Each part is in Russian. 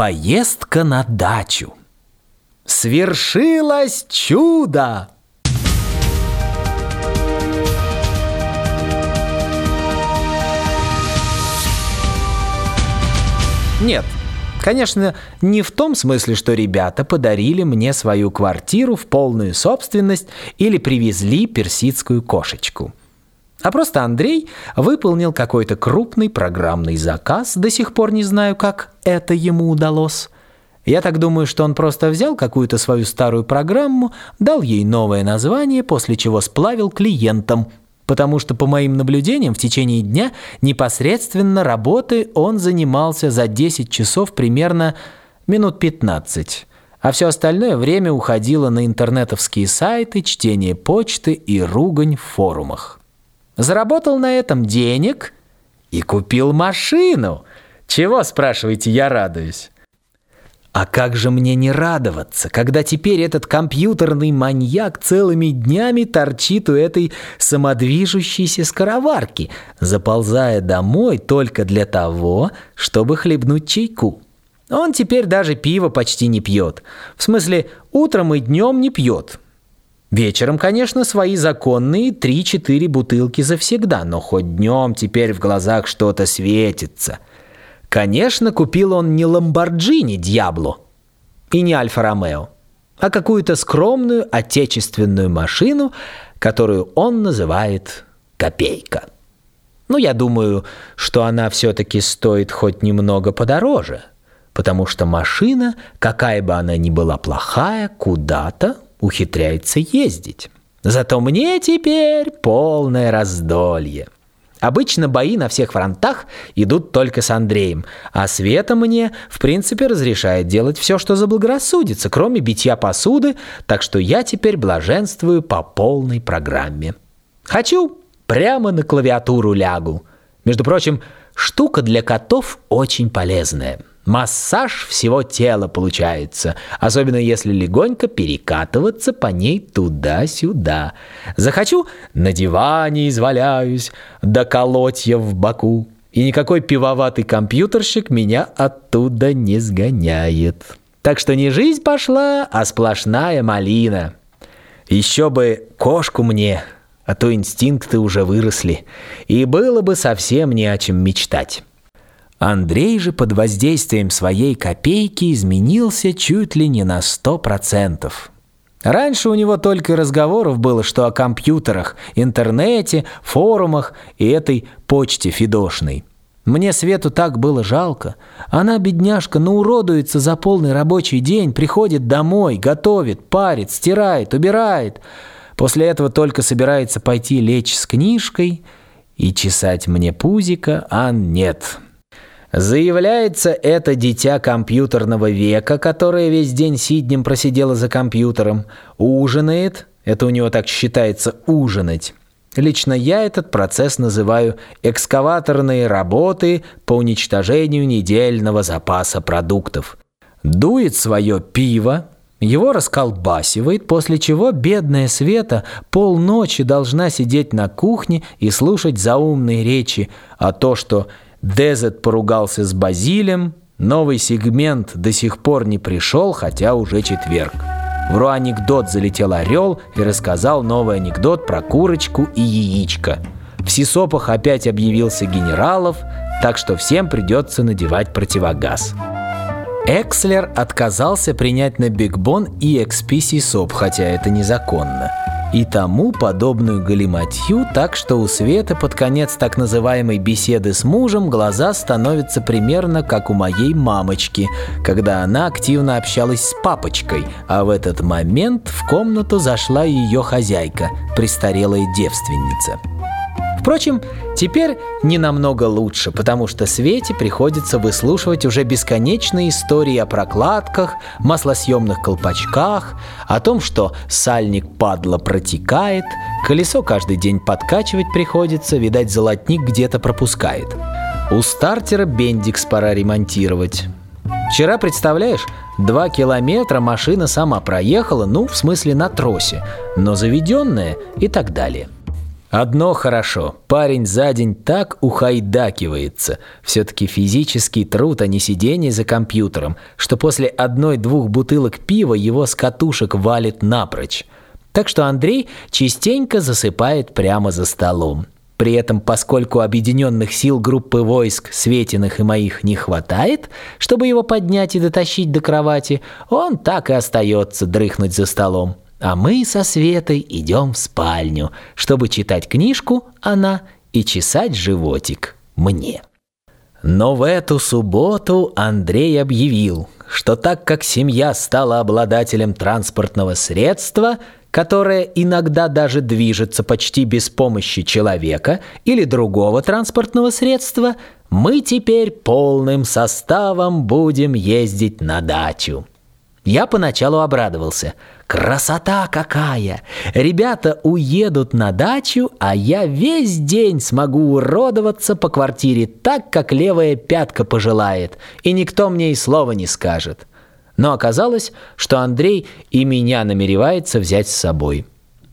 Поездка на дачу. Свершилось чудо! Нет, конечно, не в том смысле, что ребята подарили мне свою квартиру в полную собственность или привезли персидскую кошечку. А просто Андрей выполнил какой-то крупный программный заказ, до сих пор не знаю, как это ему удалось. Я так думаю, что он просто взял какую-то свою старую программу, дал ей новое название, после чего сплавил клиентам, потому что, по моим наблюдениям, в течение дня непосредственно работы он занимался за 10 часов примерно минут 15, а все остальное время уходило на интернетовские сайты, чтение почты и ругань в форумах. Заработал на этом денег и купил машину. Чего, спрашиваете, я радуюсь? А как же мне не радоваться, когда теперь этот компьютерный маньяк целыми днями торчит у этой самодвижущейся скороварки, заползая домой только для того, чтобы хлебнуть чайку. Он теперь даже пиво почти не пьет. В смысле, утром и днем не пьет. Вечером, конечно, свои законные 3-4 бутылки завсегда, но хоть днем теперь в глазах что-то светится. Конечно, купил он не Ламборджини Дьябло и не Альфа-Ромео, а какую-то скромную отечественную машину, которую он называет «Копейка». Ну, я думаю, что она все-таки стоит хоть немного подороже, потому что машина, какая бы она ни была плохая, куда-то ухитряется ездить. Зато мне теперь полное раздолье. Обычно бои на всех фронтах идут только с Андреем, а Света мне, в принципе, разрешает делать все, что заблагорассудится, кроме битья посуды, так что я теперь блаженствую по полной программе. Хочу, прямо на клавиатуру лягу. Между прочим, штука для котов очень полезная – Массаж всего тела получается, особенно если легонько перекатываться по ней туда-сюда. Захочу – на диване изваляюсь, до колотья в боку. И никакой пивоватый компьютерщик меня оттуда не сгоняет. Так что не жизнь пошла, а сплошная малина. Еще бы кошку мне, а то инстинкты уже выросли, и было бы совсем не о чем мечтать. Андрей же под воздействием своей копейки изменился чуть ли не на сто процентов. Раньше у него только разговоров было, что о компьютерах, интернете, форумах и этой почте фидошной. Мне Свету так было жалко. Она, бедняжка, науродуется за полный рабочий день, приходит домой, готовит, парит, стирает, убирает. После этого только собирается пойти лечь с книжкой и чесать мне пузика, а нет». Заявляется это дитя компьютерного века, которое весь день сиднем просидело за компьютером, ужинает, это у него так считается ужинать. Лично я этот процесс называю экскаваторные работы по уничтожению недельного запаса продуктов. Дует свое пиво, его расколбасивает, после чего бедная Света полночи должна сидеть на кухне и слушать заумные речи о том, что Дезет поругался с Базилем, новый сегмент до сих пор не пришел, хотя уже четверг. В руанекдот залетел орел и рассказал новый анекдот про курочку и яичко. В Сисопах опять объявился генералов, так что всем придется надевать противогаз. Экслер отказался принять на Бигбон EXP Сисоп, хотя это незаконно и тому подобную галиматью, так что у Светы под конец так называемой беседы с мужем глаза становятся примерно как у моей мамочки, когда она активно общалась с папочкой, а в этот момент в комнату зашла ее хозяйка, престарелая девственница. Впрочем, теперь не намного лучше, потому что Свете приходится выслушивать уже бесконечные истории о прокладках, маслосъемных колпачках, о том, что сальник падла протекает, колесо каждый день подкачивать приходится, видать, золотник где-то пропускает. У стартера бендикс пора ремонтировать. Вчера, представляешь, два километра машина сама проехала, ну, в смысле на тросе, но заведенная и так далее. Одно хорошо, парень за день так ухайдакивается. Все-таки физический труд, а не сидение за компьютером, что после одной-двух бутылок пива его с катушек валит напрочь. Так что Андрей частенько засыпает прямо за столом. При этом, поскольку объединенных сил группы войск Светиных и моих не хватает, чтобы его поднять и дотащить до кровати, он так и остается дрыхнуть за столом. А мы со Светой идем в спальню, чтобы читать книжку она и чесать животик мне. Но в эту субботу Андрей объявил, что так как семья стала обладателем транспортного средства, которое иногда даже движется почти без помощи человека или другого транспортного средства, мы теперь полным составом будем ездить на дачу. Я поначалу обрадовался. Красота какая! Ребята уедут на дачу, а я весь день смогу уродоваться по квартире так, как левая пятка пожелает, и никто мне и слова не скажет. Но оказалось, что Андрей и меня намеревается взять с собой.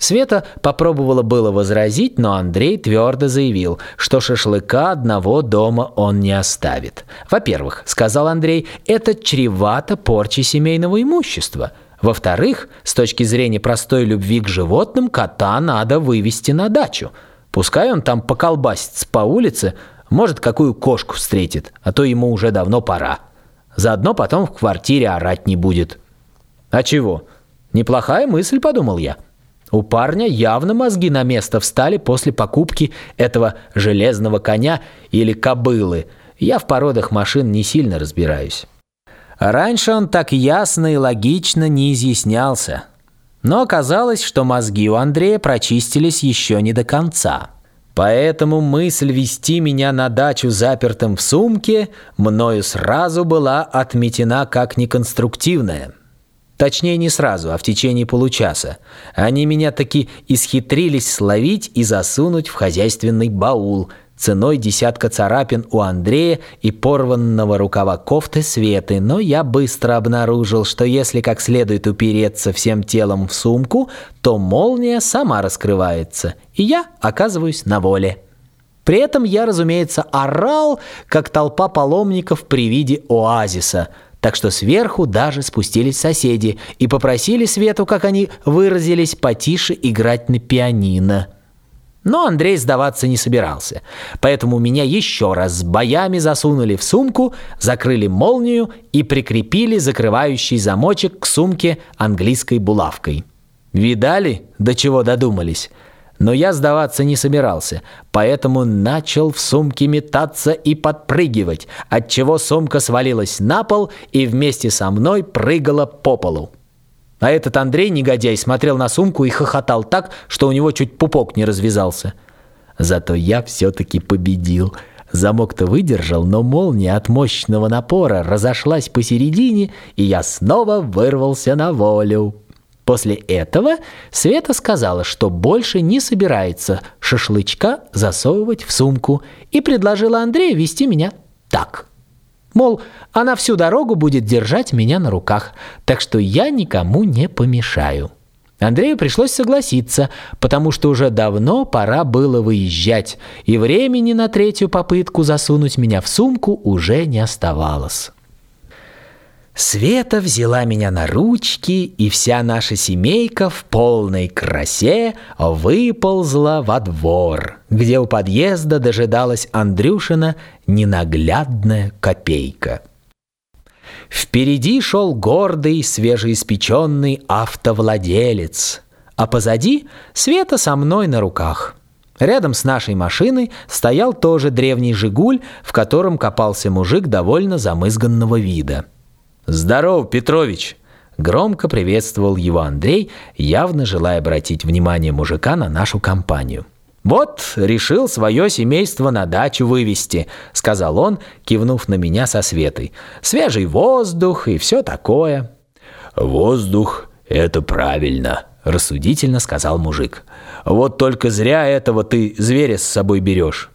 Света попробовала было возразить, но Андрей твердо заявил, что шашлыка одного дома он не оставит. Во-первых, сказал Андрей, это чревато порчи семейного имущества. Во-вторых, с точки зрения простой любви к животным, кота надо вывести на дачу. Пускай он там поколбасится по улице, может, какую кошку встретит, а то ему уже давно пора. Заодно потом в квартире орать не будет. А чего? Неплохая мысль, подумал я. У парня явно мозги на место встали после покупки этого железного коня или кобылы. Я в породах машин не сильно разбираюсь. Раньше он так ясно и логично не изъяснялся. Но оказалось, что мозги у Андрея прочистились еще не до конца. Поэтому мысль вести меня на дачу запертым в сумке мною сразу была отметена как неконструктивная – Точнее, не сразу, а в течение получаса. Они меня таки исхитрились словить и засунуть в хозяйственный баул ценой десятка царапин у Андрея и порванного рукава кофты Светы, но я быстро обнаружил, что если как следует упереться всем телом в сумку, то молния сама раскрывается, и я оказываюсь на воле. При этом я, разумеется, орал, как толпа паломников при виде оазиса – так что сверху даже спустились соседи и попросили Свету, как они выразились, потише играть на пианино. Но Андрей сдаваться не собирался, поэтому меня еще раз с боями засунули в сумку, закрыли молнию и прикрепили закрывающий замочек к сумке английской булавкой. Видали, до чего додумались? Но я сдаваться не собирался, поэтому начал в сумке метаться и подпрыгивать, отчего сумка свалилась на пол и вместе со мной прыгала по полу. А этот Андрей, негодяй, смотрел на сумку и хохотал так, что у него чуть пупок не развязался. Зато я все-таки победил. Замок-то выдержал, но молния от мощного напора разошлась посередине, и я снова вырвался на волю. После этого Света сказала, что больше не собирается шашлычка засовывать в сумку и предложила Андрею вести меня так. Мол, она всю дорогу будет держать меня на руках, так что я никому не помешаю. Андрею пришлось согласиться, потому что уже давно пора было выезжать, и времени на третью попытку засунуть меня в сумку уже не оставалось. Света взяла меня на ручки, и вся наша семейка в полной красе выползла во двор, где у подъезда дожидалась Андрюшина ненаглядная копейка. Впереди шел гордый, свежеиспеченный автовладелец, а позади Света со мной на руках. Рядом с нашей машиной стоял тоже древний «Жигуль», в котором копался мужик довольно замызганного вида. «Здорово, Петрович!» Громко приветствовал его Андрей, явно желая обратить внимание мужика на нашу компанию. «Вот, решил свое семейство на дачу вывести», — сказал он, кивнув на меня со Светой. «Свежий воздух и все такое». «Воздух — это правильно», — рассудительно сказал мужик. «Вот только зря этого ты зверя с собой берешь».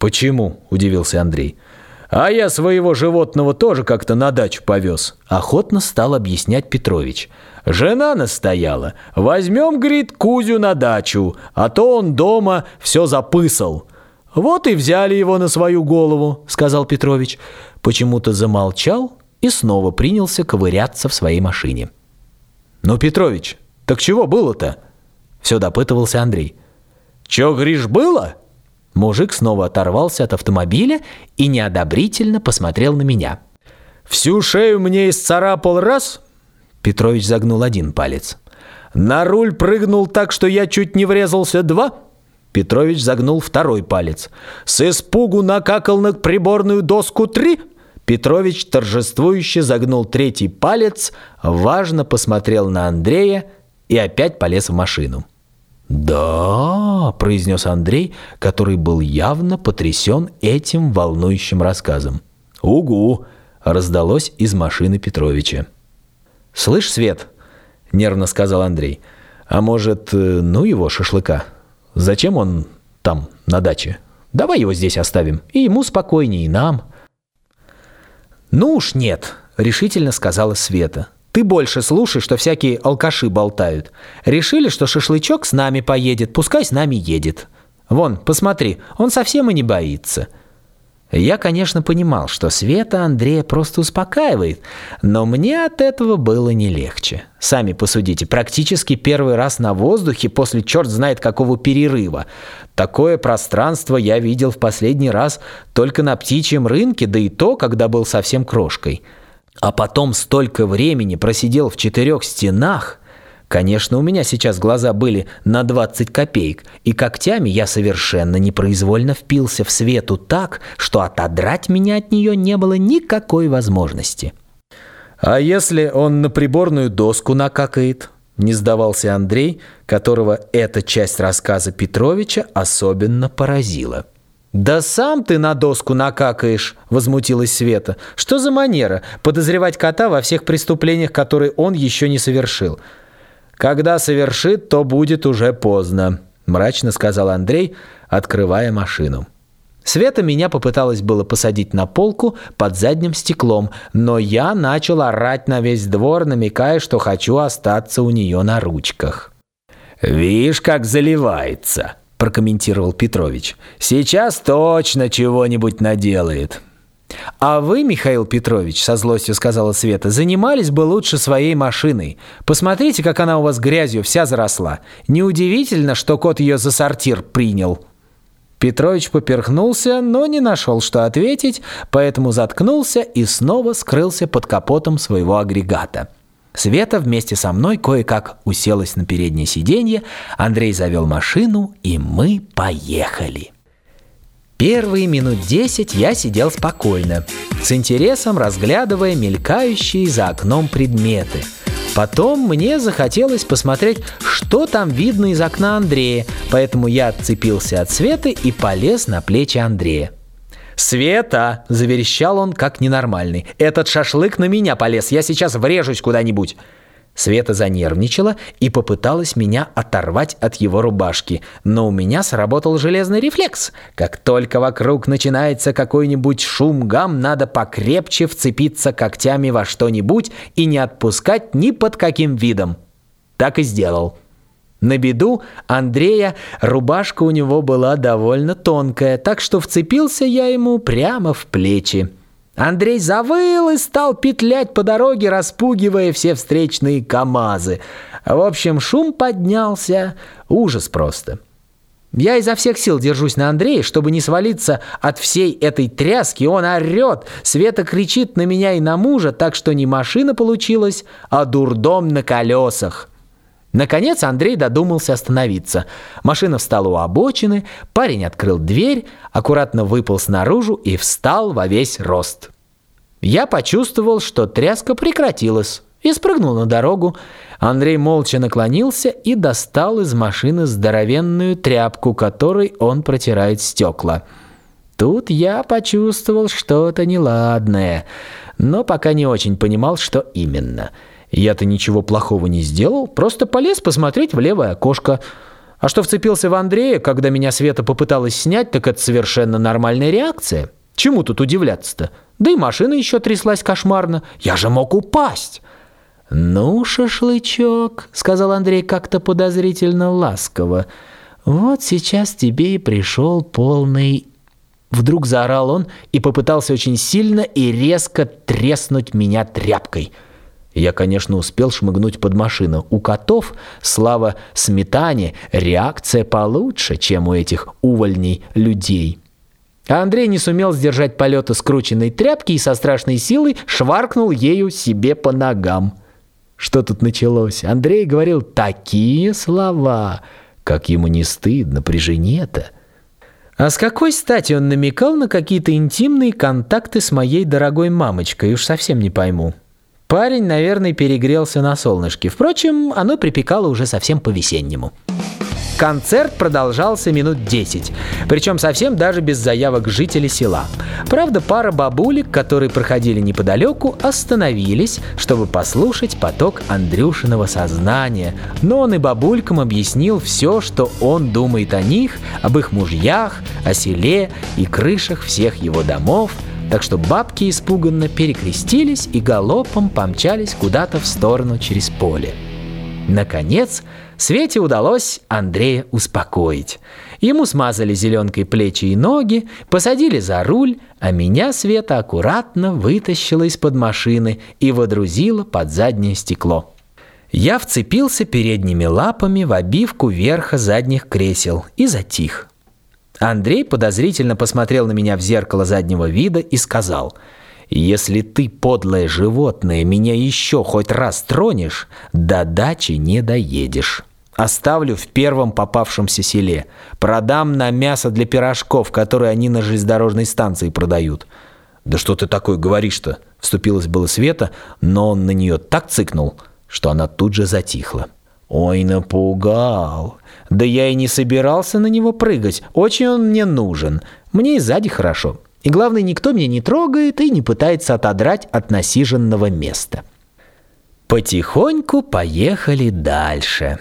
«Почему?» — удивился Андрей. А я своего животного тоже как-то на дачу повез. Охотно стал объяснять Петрович. Жена настояла. Возьмем, говорит, Кузю на дачу, а то он дома все запысал. Вот и взяли его на свою голову, сказал Петрович. Почему-то замолчал и снова принялся ковыряться в своей машине. Ну, Петрович, так чего было-то? Все допытывался Андрей. Че, Гриш, было? Мужик снова оторвался от автомобиля и неодобрительно посмотрел на меня. «Всю шею мне исцарапал раз?» Петрович загнул один палец. «На руль прыгнул так, что я чуть не врезался два?» Петрович загнул второй палец. «С испугу накакал на приборную доску три?» Петрович торжествующе загнул третий палец, важно посмотрел на Андрея и опять полез в машину. «Да», — произнес Андрей, который был явно потрясен этим волнующим рассказом. «Угу», — раздалось из машины Петровича. «Слышь, Свет», — нервно сказал Андрей, «а может, э, ну его шашлыка? Зачем он там, на даче? Давай его здесь оставим, и ему спокойнее, и нам». «Ну уж нет», — решительно сказала Света. Ты больше слушай, что всякие алкаши болтают. Решили, что шашлычок с нами поедет, пускай с нами едет. Вон, посмотри, он совсем и не боится. Я, конечно, понимал, что Света Андрея просто успокаивает, но мне от этого было не легче. Сами посудите, практически первый раз на воздухе после черт знает какого перерыва. Такое пространство я видел в последний раз только на птичьем рынке, да и то, когда был совсем крошкой а потом столько времени просидел в четырех стенах, Конечно, у меня сейчас глаза были на 20 копеек, и когтями я совершенно непроизвольно впился в свету так, что отодрать меня от нее не было никакой возможности. «А если он на приборную доску накакает?» – не сдавался Андрей, которого эта часть рассказа Петровича особенно поразила. «Да сам ты на доску накакаешь», — возмутилась Света. «Что за манера подозревать кота во всех преступлениях, которые он еще не совершил?» «Когда совершит, то будет уже поздно», — мрачно сказал Андрей, открывая машину. Света меня попыталась было посадить на полку под задним стеклом, но я начал орать на весь двор, намекая, что хочу остаться у нее на ручках. «Вишь, как заливается!» Прокомментировал Петрович. «Сейчас точно чего-нибудь наделает». «А вы, Михаил Петрович, — со злостью сказала Света, — занимались бы лучше своей машиной. Посмотрите, как она у вас грязью вся заросла. Неудивительно, что кот ее за сортир принял». Петрович поперхнулся, но не нашел, что ответить, поэтому заткнулся и снова скрылся под капотом своего агрегата. Света вместе со мной кое-как уселась на переднее сиденье, Андрей завел машину, и мы поехали. Первые минут десять я сидел спокойно, с интересом разглядывая мелькающие за окном предметы. Потом мне захотелось посмотреть, что там видно из окна Андрея, поэтому я отцепился от Светы и полез на плечи Андрея. «Света!» – заверещал он, как ненормальный. «Этот шашлык на меня полез, я сейчас врежусь куда-нибудь!» Света занервничала и попыталась меня оторвать от его рубашки, но у меня сработал железный рефлекс. Как только вокруг начинается какой-нибудь шум-гам, надо покрепче вцепиться когтями во что-нибудь и не отпускать ни под каким видом. Так и сделал. На беду Андрея рубашка у него была довольно тонкая, так что вцепился я ему прямо в плечи. Андрей завыл и стал петлять по дороге, распугивая все встречные КАМАЗы. В общем, шум поднялся. Ужас просто. Я изо всех сил держусь на Андрея, чтобы не свалиться от всей этой тряски. Он орет, Света кричит на меня и на мужа, так что не машина получилась, а дурдом на колесах. Наконец Андрей додумался остановиться. Машина встала у обочины, парень открыл дверь, аккуратно выполз наружу и встал во весь рост. Я почувствовал, что тряска прекратилась, и спрыгнул на дорогу. Андрей молча наклонился и достал из машины здоровенную тряпку, которой он протирает стекла. Тут я почувствовал что-то неладное, но пока не очень понимал, что именно – я-то ничего плохого не сделал, просто полез посмотреть в левое окошко. А что вцепился в Андрея, когда меня Света попыталась снять, так это совершенно нормальная реакция. Чему тут удивляться-то? Да и машина еще тряслась кошмарно. Я же мог упасть. «Ну, шашлычок», — сказал Андрей как-то подозрительно ласково, «вот сейчас тебе и пришел полный...» Вдруг заорал он и попытался очень сильно и резко треснуть меня тряпкой. Я, конечно, успел шмыгнуть под машину. У котов, слава сметане, реакция получше, чем у этих увольней людей. А Андрей не сумел сдержать полета скрученной тряпки и со страшной силой шваркнул ею себе по ногам. Что тут началось? Андрей говорил такие слова, как ему не стыдно при жене-то. А с какой стати он намекал на какие-то интимные контакты с моей дорогой мамочкой, уж совсем не пойму. Парень, наверное, перегрелся на солнышке. Впрочем, оно припекало уже совсем по-весеннему. Концерт продолжался минут 10, причем совсем даже без заявок жителей села. Правда, пара бабулек, которые проходили неподалеку, остановились, чтобы послушать поток Андрюшиного сознания, но он и бабулькам объяснил все, что он думает о них, об их мужьях, о селе и крышах всех его домов, так что бабки испуганно перекрестились и галопом помчались куда-то в сторону через поле. Наконец, Свете удалось Андрея успокоить. Ему смазали зеленкой плечи и ноги, посадили за руль, а меня Света аккуратно вытащила из-под машины и водрузила под заднее стекло. Я вцепился передними лапами в обивку верха задних кресел и затих. Андрей подозрительно посмотрел на меня в зеркало заднего вида и сказал – если ты, подлое животное, меня еще хоть раз тронешь, до дачи не доедешь. Оставлю в первом попавшемся селе. Продам на мясо для пирожков, которые они на железнодорожной станции продают. Да что ты такое говоришь-то? Вступилась было Света, но он на нее так цыкнул, что она тут же затихла. Ой, напугал. Да я и не собирался на него прыгать. Очень он мне нужен. Мне и сзади хорошо. И главное, никто меня не трогает и не пытается отодрать от насиженного места. Потихоньку поехали дальше.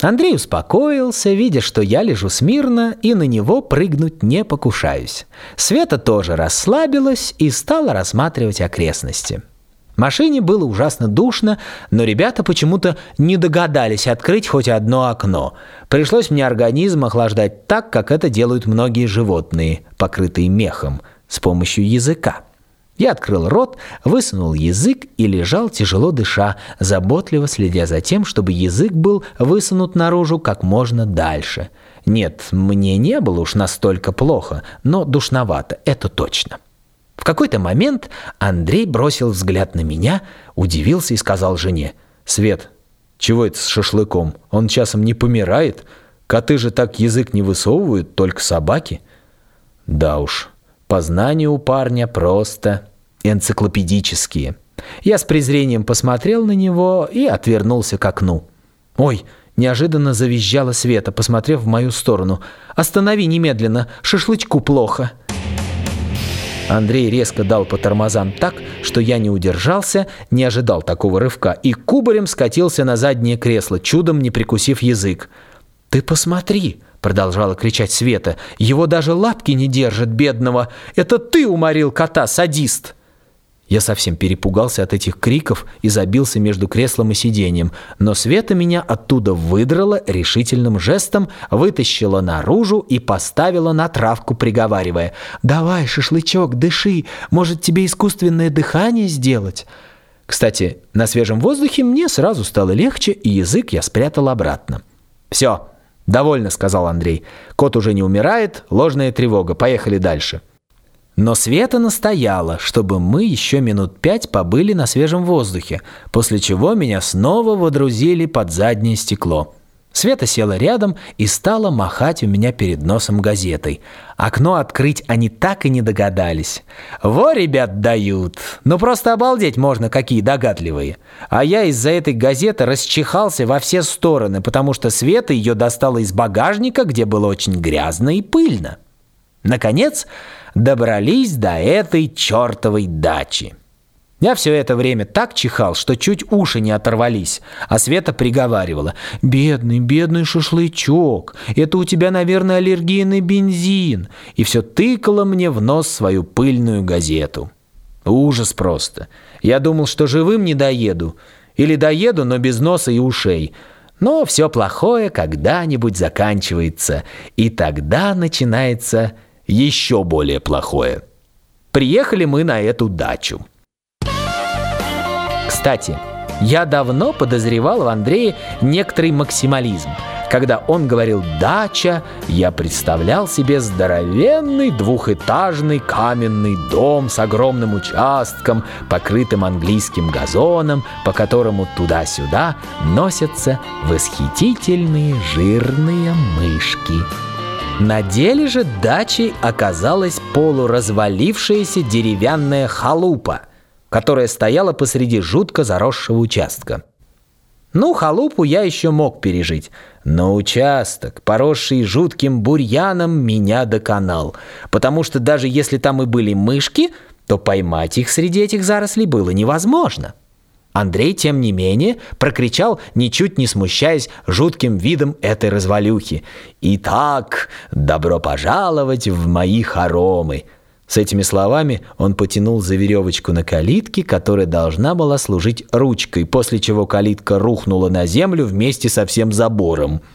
Андрей успокоился, видя, что я лежу смирно и на него прыгнуть не покушаюсь. Света тоже расслабилась и стала рассматривать окрестности. Машине было ужасно душно, но ребята почему-то не догадались открыть хоть одно окно. Пришлось мне организм охлаждать так, как это делают многие животные, покрытые мехом – с помощью языка. Я открыл рот, высунул язык и лежал тяжело дыша, заботливо следя за тем, чтобы язык был высунут наружу как можно дальше. Нет, мне не было уж настолько плохо, но душновато, это точно. В какой-то момент Андрей бросил взгляд на меня, удивился и сказал жене, «Свет, чего это с шашлыком? Он часом не помирает? Коты же так язык не высовывают, только собаки». «Да уж», Познания у парня просто энциклопедические. Я с презрением посмотрел на него и отвернулся к окну. «Ой!» – неожиданно завизжала Света, посмотрев в мою сторону. «Останови немедленно! Шашлычку плохо!» Андрей резко дал по тормозам так, что я не удержался, не ожидал такого рывка, и кубарем скатился на заднее кресло, чудом не прикусив язык. «Ты посмотри!» Продолжала кричать Света. «Его даже лапки не держат, бедного! Это ты уморил кота, садист!» Я совсем перепугался от этих криков и забился между креслом и сиденьем, но Света меня оттуда выдрала решительным жестом, вытащила наружу и поставила на травку, приговаривая «Давай, шашлычок, дыши, может тебе искусственное дыхание сделать?» Кстати, на свежем воздухе мне сразу стало легче, и язык я спрятал обратно. «Все, «Довольно», — сказал Андрей. «Кот уже не умирает, ложная тревога, поехали дальше». Но Света настояла, чтобы мы еще минут пять побыли на свежем воздухе, после чего меня снова водрузили под заднее стекло. Света села рядом и стала махать у меня перед носом газетой. Окно открыть они так и не догадались. Во, ребят, дают. Ну просто обалдеть можно, какие догадливые. А я из-за этой газеты расчихался во все стороны, потому что Света ее достала из багажника, где было очень грязно и пыльно. Наконец, добрались до этой чертовой дачи. Я все это время так чихал, что чуть уши не оторвались, а Света приговаривала. «Бедный, бедный шашлычок, это у тебя, наверное, аллергия на бензин». И все тыкала мне в нос свою пыльную газету. Ужас просто. Я думал, что живым не доеду. Или доеду, но без носа и ушей. Но все плохое когда-нибудь заканчивается, и тогда начинается еще более плохое. Приехали мы на эту дачу. Кстати, я давно подозревал в Андрее некоторый максимализм. Когда он говорил «дача», я представлял себе здоровенный двухэтажный каменный дом с огромным участком, покрытым английским газоном, по которому туда-сюда носятся восхитительные жирные мышки. На деле же дачей оказалась полуразвалившаяся деревянная халупа – которая стояла посреди жутко заросшего участка. Ну, халупу я еще мог пережить, но участок, поросший жутким бурьяном, меня доконал, потому что даже если там и были мышки, то поймать их среди этих зарослей было невозможно. Андрей, тем не менее, прокричал, ничуть не смущаясь жутким видом этой развалюхи. «Итак, добро пожаловать в мои хоромы!» С этими словами он потянул за веревочку на калитке, которая должна была служить ручкой, после чего калитка рухнула на землю вместе со всем забором –